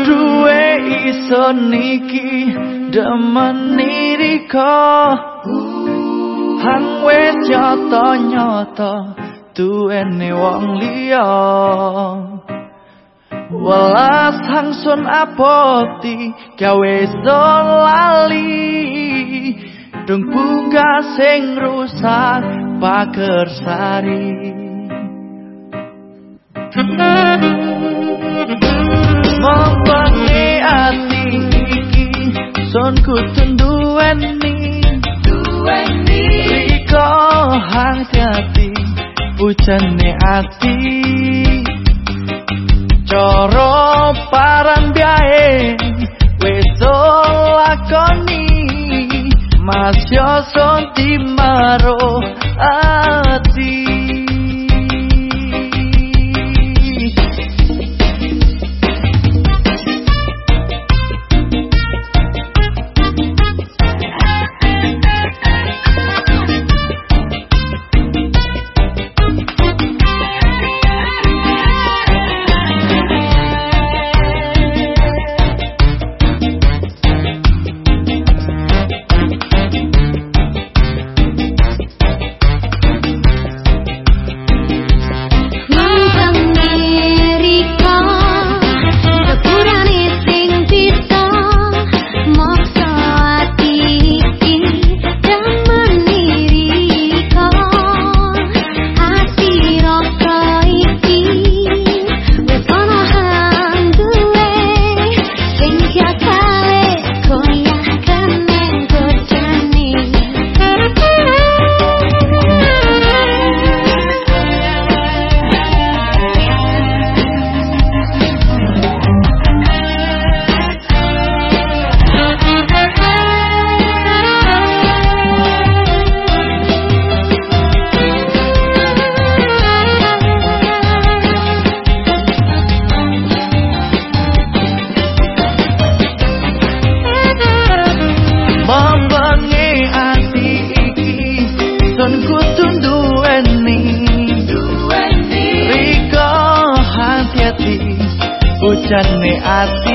Buduwe iso niki demeni riko Hang wis nyata-nyata duwene wong liya. Welas hangsun apoti gawe lali Dung bunga sing rusak pager sari Son kutun duweni Duweni Riko hati-hati Pujane ati. Coro paran biae Weso lakoni. Mas yo jane ati